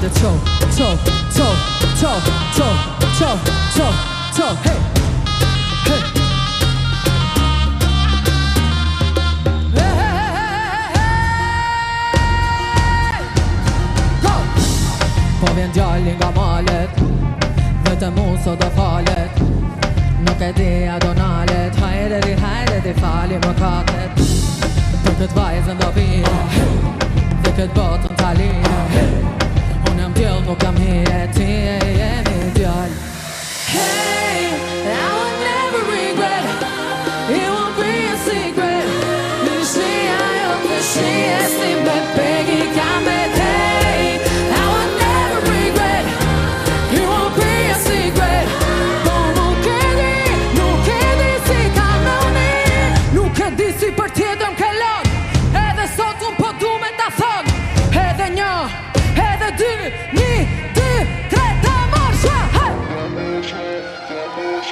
the chop chop chop chop chop chop chop chop hey po Vjen djallin nga malet Vete mu së do falet Nuk e di a do nalet Hajde di, hajde di fali më katet Për këtë vajzën do vijet Dhe këtë botën talin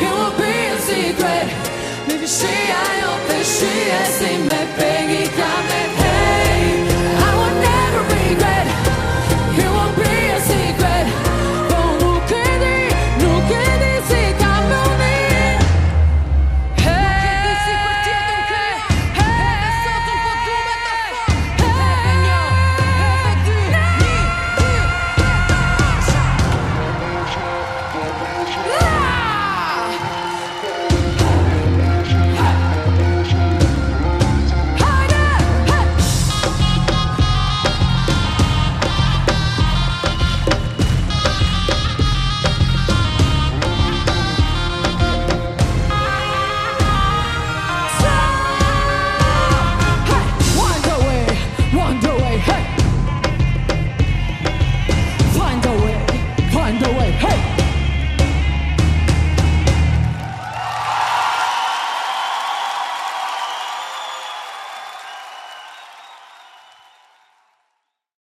You will be a secret. Maybe she, I hope that she has seen.